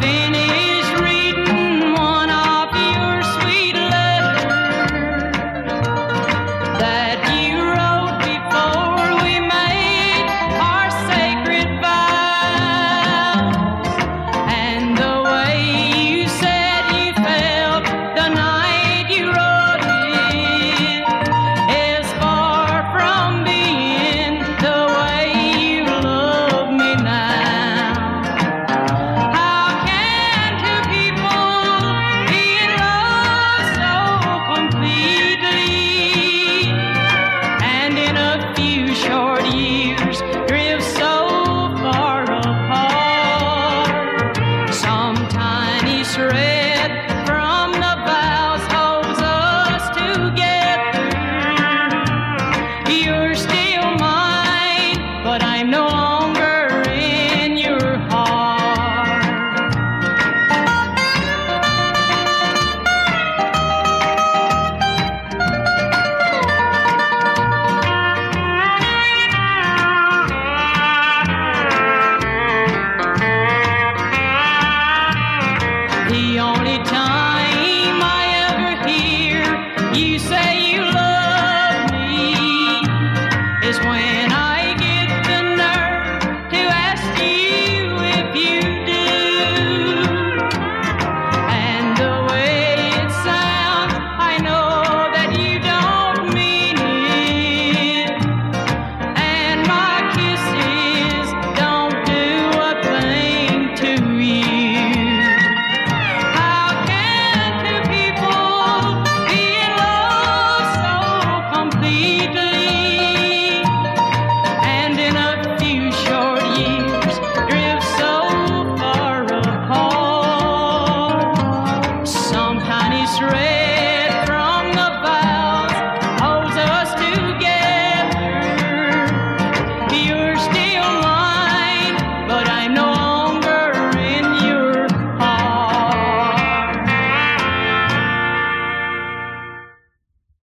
spinning the only time I ever hear you say. stray.